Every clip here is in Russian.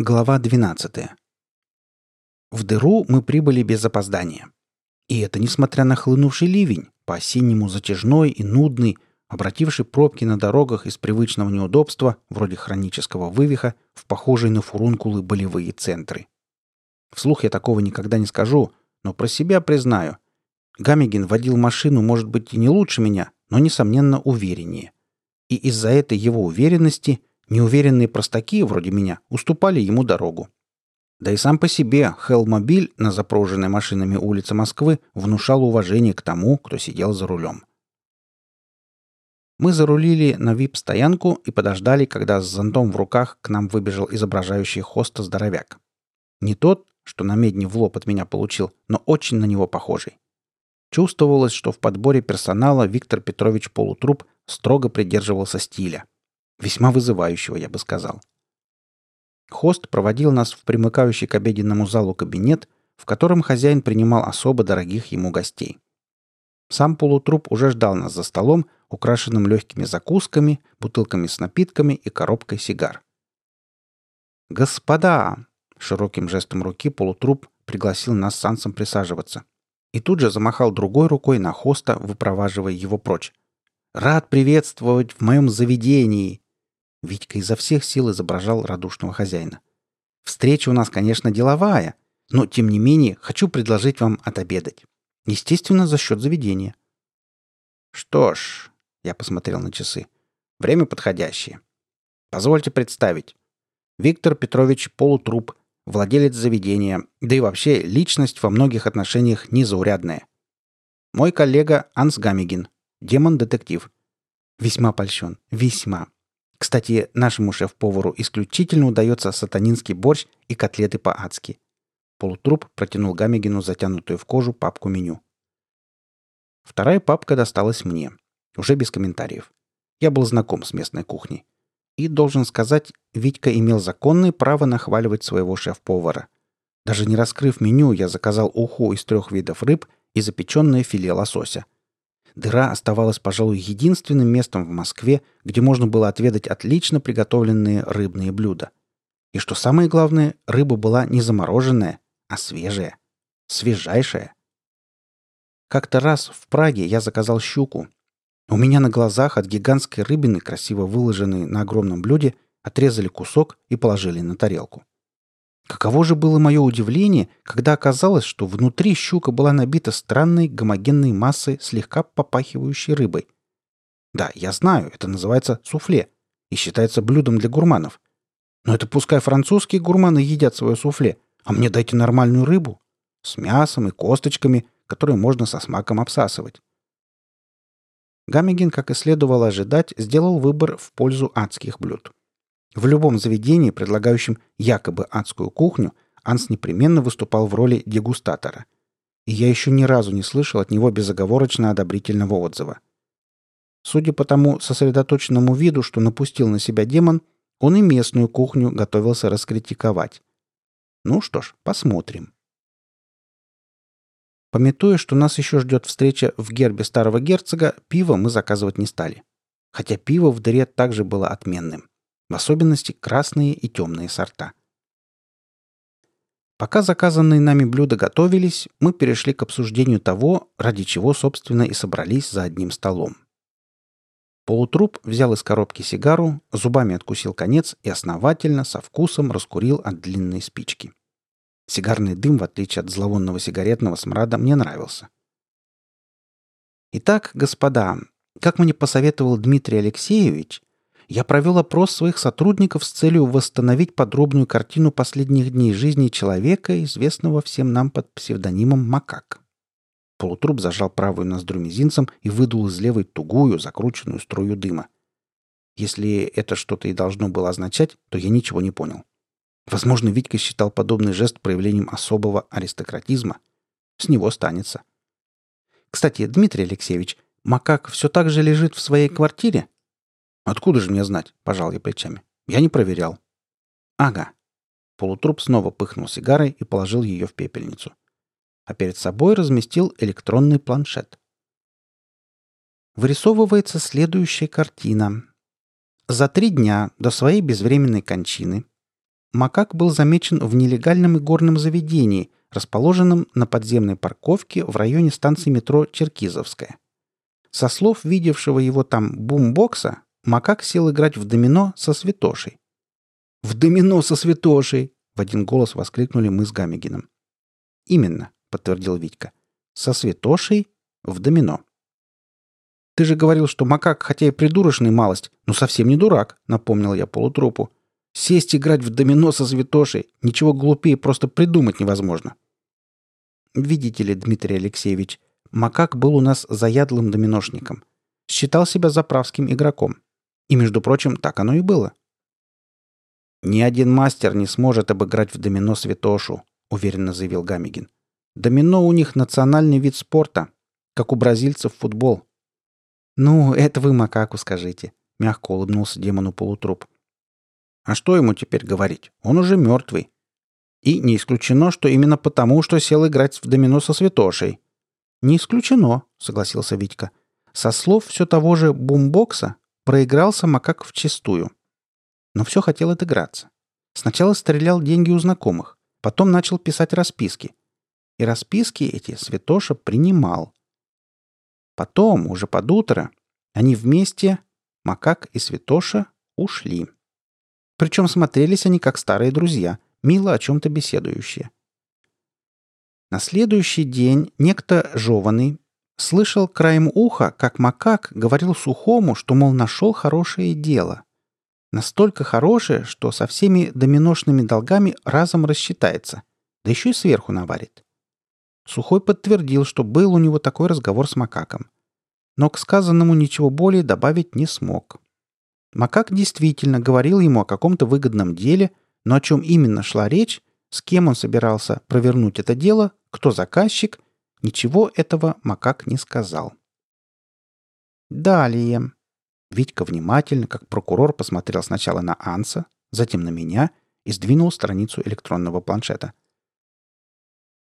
Глава 12. В дыру мы прибыли без опоздания. И это несмотря на хлынувший ливень, по-осеннему затяжной и нудный, обративший пробки на дорогах из привычного неудобства, вроде хронического вывиха, в похожие на фурункулы болевые центры. Вслух я такого никогда не скажу, но про себя признаю. Гамигин водил машину, может быть, и не лучше меня, но, несомненно, увереннее. И из-за этой его уверенности неуверенные простаки, вроде меня, уступали ему дорогу. Да и сам по себе Хелмобиль на запруженной машинами улице Москвы внушал уважение к тому, кто сидел за рулем. Мы зарулили на вип-стоянку и подождали, когда с зонтом в руках к нам выбежал изображающий хоста здоровяк. Не тот, что на медне в лоб от меня получил, но очень на него похожий. Чувствовалось, что в подборе персонала Виктор Петрович Полутруп строго придерживался стиля. Весьма вызывающего, я бы сказал. Хост проводил нас в примыкающий к обеденному залу кабинет, в котором хозяин принимал особо дорогих ему гостей. Сам полутруп уже ждал нас за столом, украшенным легкими закусками, бутылками с напитками и коробкой сигар. «Господа!» — широким жестом руки полутруп пригласил нас с Сансом присаживаться. И тут же замахал другой рукой на хоста, выпроваживая его прочь. «Рад приветствовать в моем заведении!» Витька изо всех сил изображал радушного хозяина. «Встреча у нас, конечно, деловая, но, тем не менее, хочу предложить вам отобедать. Естественно, за счет заведения». «Что ж», — я посмотрел на часы, — «время подходящее. Позвольте представить. Виктор Петрович Полутруп, владелец заведения, да и вообще личность во многих отношениях незаурядная. Мой коллега Анс Гамигин, демон-детектив. Весьма польщен, весьма. Кстати, нашему шеф-повару исключительно удается сатанинский борщ и котлеты по-адски. Полутруп протянул Гамегину затянутую в кожу папку меню. Вторая папка досталась мне. Уже без комментариев. Я был знаком с местной кухней. И, должен сказать, Витька имел законное право нахваливать своего шеф-повара. Даже не раскрыв меню, я заказал уху из трех видов рыб и запеченное филе лосося – Дыра оставалась, пожалуй, единственным местом в Москве, где можно было отведать отлично приготовленные рыбные блюда. И что самое главное, рыба была не замороженная, а свежая. Свежайшая. Как-то раз в Праге я заказал щуку. У меня на глазах от гигантской рыбины, красиво выложенной на огромном блюде, отрезали кусок и положили на тарелку. Каково же было мое удивление, когда оказалось, что внутри щука была набита странной гомогенной массой, слегка попахивающей рыбой. Да, я знаю, это называется суфле и считается блюдом для гурманов. Но это пускай французские гурманы едят свое суфле, а мне дайте нормальную рыбу с мясом и косточками, которые можно со смаком обсасывать. Гамегин, как и следовало ожидать, сделал выбор в пользу адских блюд. В любом заведении, предлагающем якобы адскую кухню, Анс непременно выступал в роли дегустатора. И я еще ни разу не слышал от него безоговорочно одобрительного отзыва. Судя по тому сосредоточенному виду, что напустил на себя демон, он и местную кухню готовился раскритиковать. Ну что ж, посмотрим. Пометуя, что нас еще ждет встреча в гербе старого герцога, пиво мы заказывать не стали. Хотя пиво в дыре также было отменным в особенности красные и темные сорта. Пока заказанные нами блюда готовились, мы перешли к обсуждению того, ради чего, собственно, и собрались за одним столом. Полутруп взял из коробки сигару, зубами откусил конец и основательно, со вкусом раскурил от длинной спички. Сигарный дым, в отличие от зловонного сигаретного смрада, мне нравился. Итак, господа, как мне посоветовал Дмитрий Алексеевич, я провел опрос своих сотрудников с целью восстановить подробную картину последних дней жизни человека, известного всем нам под псевдонимом Макак. Полутруп зажал правую ноздрю мизинцем и выдул из левой тугую, закрученную струю дыма. Если это что-то и должно было означать, то я ничего не понял. Возможно, Витька считал подобный жест проявлением особого аристократизма. С него станется. Кстати, Дмитрий Алексеевич, Макак все так же лежит в своей квартире? «Откуда же мне знать?» – пожал я плечами. «Я не проверял». «Ага». Полутруп снова пыхнул сигарой и положил ее в пепельницу. А перед собой разместил электронный планшет. Вырисовывается следующая картина. За три дня до своей безвременной кончины макак был замечен в нелегальном игорном заведении, расположенном на подземной парковке в районе станции метро Черкизовская. Со слов видевшего его там бумбокса, макак сел играть в домино со святошей. «В домино со святошей!» — в один голос воскликнули мы с Гамигином. «Именно», — подтвердил Витька. «Со святошей в домино». «Ты же говорил, что макак, хотя и придурочный малость, но совсем не дурак», — напомнил я полутрупу. «Сесть играть в домино со святошей — ничего глупее просто придумать невозможно». «Видите ли, Дмитрий Алексеевич, макак был у нас заядлым доминошником. Считал себя заправским игроком. И, между прочим, так оно и было. «Ни один мастер не сможет обыграть в домино святошу», — уверенно заявил Гамигин. «Домино у них национальный вид спорта, как у бразильцев футбол». «Ну, это вы макаку скажите», — мягко улыбнулся демону полутруп. «А что ему теперь говорить? Он уже мертвый. И не исключено, что именно потому, что сел играть в домино со святошей». «Не исключено», — согласился Витька. «Со слов все того же бумбокса проигрался макак вчистую но все хотел отыграться. Сначала стрелял деньги у знакомых, потом начал писать расписки. И расписки эти Святоша принимал. Потом, уже под утро, они вместе, Макак и Святоша, ушли. Причем смотрелись они как старые друзья, мило о чем-то беседующие. На следующий день некто жеванный слышал краем уха, как Макак говорил Сухому, что, мол, нашел хорошее дело. Настолько хорошее, что со всеми доминошными долгами разом рассчитается, да еще и сверху наварит. Сухой подтвердил, что был у него такой разговор с макаком. Но к сказанному ничего более добавить не смог. Макак действительно говорил ему о каком-то выгодном деле, но о чем именно шла речь, с кем он собирался провернуть это дело, кто заказчик, ничего этого Макак не сказал. Далее. Витька внимательно, как прокурор, посмотрел сначала на Анса, затем на меня и сдвинул страницу электронного планшета.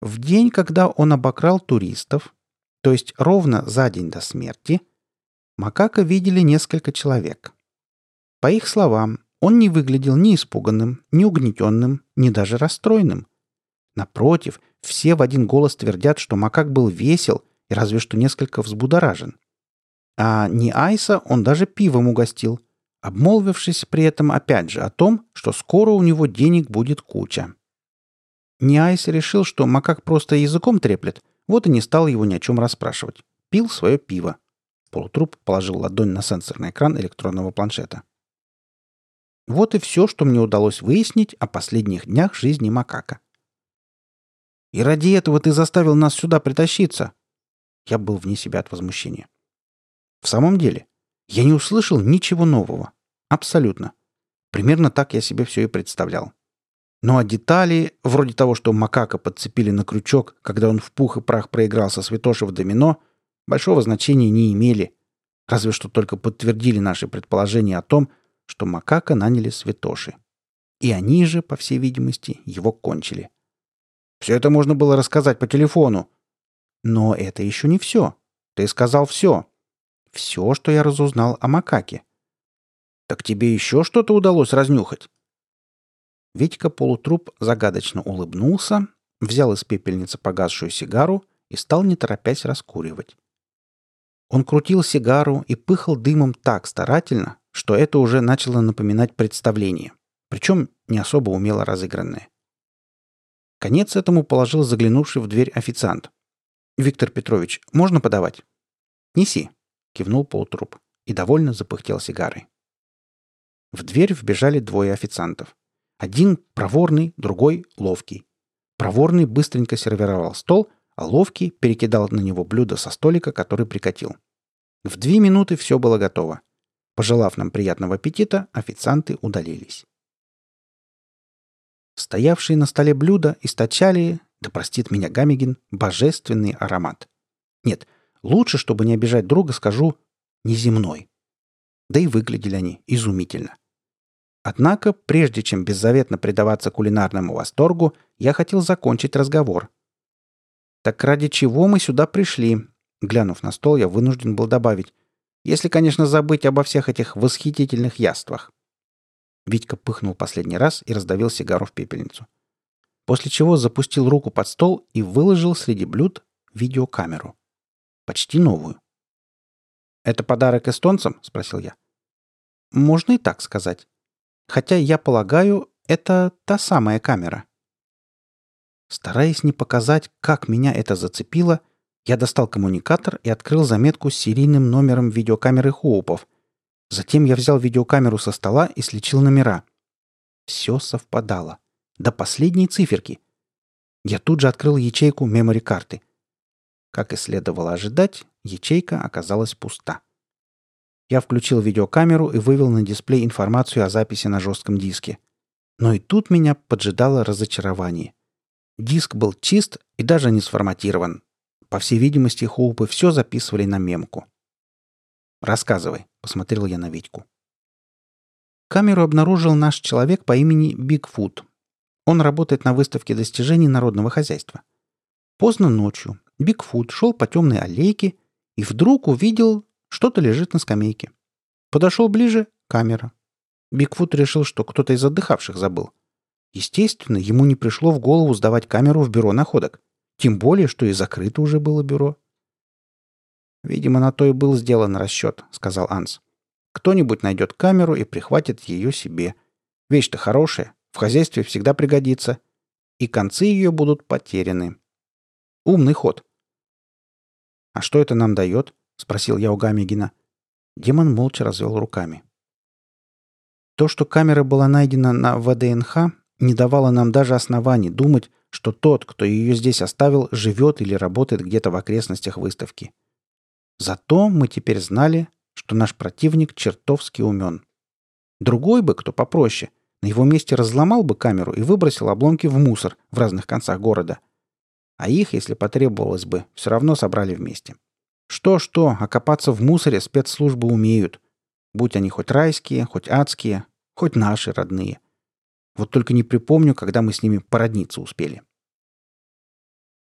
В день, когда он обокрал туристов, то есть ровно за день до смерти, Макака видели несколько человек. По их словам, он не выглядел ни испуганным, ни угнетенным, ни даже расстроенным. Напротив, все в один голос твердят, что Макак был весел и разве что несколько взбудоражен. А не Айса он даже пивом угостил, обмолвившись при этом опять же о том, что скоро у него денег будет куча. Не Айс решил, что макак просто языком треплет, вот и не стал его ни о чем расспрашивать. Пил свое пиво. Полутруп положил ладонь на сенсорный экран электронного планшета. Вот и все, что мне удалось выяснить о последних днях жизни макака. «И ради этого ты заставил нас сюда притащиться!» Я был вне себя от возмущения. В самом деле, я не услышал ничего нового. Абсолютно. Примерно так я себе все и представлял. Ну а детали, вроде того, что макака подцепили на крючок, когда он в пух и прах проигрался святоши в домино, большого значения не имели. Разве что только подтвердили наши предположения о том, что макака наняли святоши. И они же, по всей видимости, его кончили. Все это можно было рассказать по телефону. Но это еще не все. Ты сказал все все, что я разузнал о макаке. Так тебе еще что-то удалось разнюхать?» Витька полутруп загадочно улыбнулся, взял из пепельницы погасшую сигару и стал не торопясь раскуривать. Он крутил сигару и пыхал дымом так старательно, что это уже начало напоминать представление, причем не особо умело разыгранное. Конец этому положил заглянувший в дверь официант. «Виктор Петрович, можно подавать?» «Неси», кивнул полутруп и довольно запыхтел сигарой. В дверь вбежали двое официантов. Один проворный, другой ловкий. Проворный быстренько сервировал стол, а ловкий перекидал на него блюдо со столика, который прикатил. В две минуты все было готово. Пожелав нам приятного аппетита, официанты удалились. Стоявшие на столе блюда источали, да простит меня Гамигин, божественный аромат. Нет, Лучше, чтобы не обижать друга, скажу «неземной». Да и выглядели они изумительно. Однако, прежде чем беззаветно предаваться кулинарному восторгу, я хотел закончить разговор. «Так ради чего мы сюда пришли?» Глянув на стол, я вынужден был добавить. «Если, конечно, забыть обо всех этих восхитительных яствах». Витька пыхнул последний раз и раздавил сигару в пепельницу. После чего запустил руку под стол и выложил среди блюд видеокамеру. Почти новую. «Это подарок эстонцам?» — спросил я. «Можно и так сказать. Хотя, я полагаю, это та самая камера». Стараясь не показать, как меня это зацепило, я достал коммуникатор и открыл заметку с серийным номером видеокамеры Хоупов. Затем я взял видеокамеру со стола и слечил номера. Все совпадало. До последней циферки. Я тут же открыл ячейку мемори карты. Как и следовало ожидать, ячейка оказалась пуста. Я включил видеокамеру и вывел на дисплей информацию о записи на жестком диске. Но и тут меня поджидало разочарование. Диск был чист и даже не сформатирован. По всей видимости, Хоупы все записывали на мемку. «Рассказывай», — посмотрел я на Витьку. Камеру обнаружил наш человек по имени Бигфут. Он работает на выставке достижений народного хозяйства. Поздно ночью Бигфут шел по темной аллейке и вдруг увидел, что-то лежит на скамейке. Подошел ближе — камера. Бигфут решил, что кто-то из отдыхавших забыл. Естественно, ему не пришло в голову сдавать камеру в бюро находок. Тем более, что и закрыто уже было бюро. «Видимо, на то и был сделан расчет», — сказал Анс. «Кто-нибудь найдет камеру и прихватит ее себе. Вещь-то хорошая, в хозяйстве всегда пригодится. И концы ее будут потеряны. Умный ход». «А что это нам дает?» — спросил я у Гамигина. Демон молча развел руками. То, что камера была найдена на ВДНХ, не давало нам даже оснований думать, что тот, кто ее здесь оставил, живет или работает где-то в окрестностях выставки. Зато мы теперь знали, что наш противник чертовски умен. Другой бы, кто попроще, на его месте разломал бы камеру и выбросил обломки в мусор в разных концах города. А их, если потребовалось бы, все равно собрали вместе. Что-что, окопаться в мусоре спецслужбы умеют. Будь они хоть райские, хоть адские, хоть наши родные. Вот только не припомню, когда мы с ними породниться успели.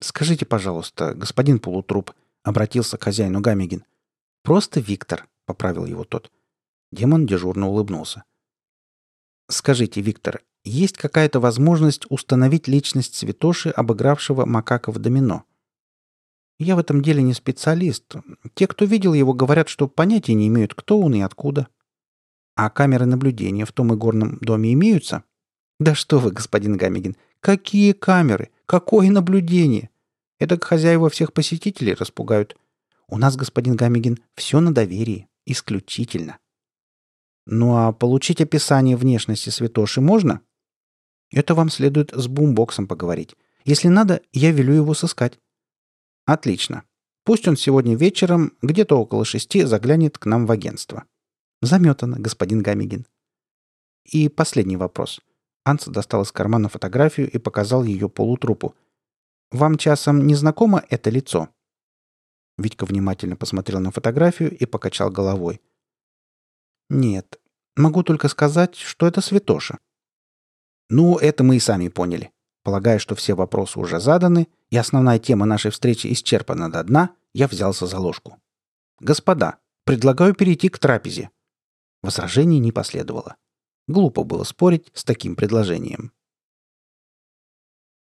«Скажите, пожалуйста, господин полутруп», обратился к хозяину Гамигин. «Просто Виктор», — поправил его тот. Демон дежурно улыбнулся. «Скажите, Виктор, есть какая-то возможность установить личность святоши, обыгравшего в домино?» «Я в этом деле не специалист. Те, кто видел его, говорят, что понятия не имеют, кто он и откуда. А камеры наблюдения в том игорном доме имеются?» «Да что вы, господин Гамигин, какие камеры? Какое наблюдение? Это к хозяева всех посетителей распугают. У нас, господин Гамигин, все на доверии. Исключительно. Ну а получить описание внешности святоши можно? Это вам следует с бумбоксом поговорить. Если надо, я велю его сыскать. Отлично. Пусть он сегодня вечером, где-то около шести, заглянет к нам в агентство. Заметано, господин Гамигин. И последний вопрос. Анс достал из кармана фотографию и показал ее полутрупу – вам часом не знакомо это лицо?» Витька внимательно посмотрел на фотографию и покачал головой. «Нет. Могу только сказать, что это святоша». «Ну, это мы и сами поняли. Полагая, что все вопросы уже заданы, и основная тема нашей встречи исчерпана до дна, я взялся за ложку. Господа, предлагаю перейти к трапезе». Возражений не последовало. Глупо было спорить с таким предложением.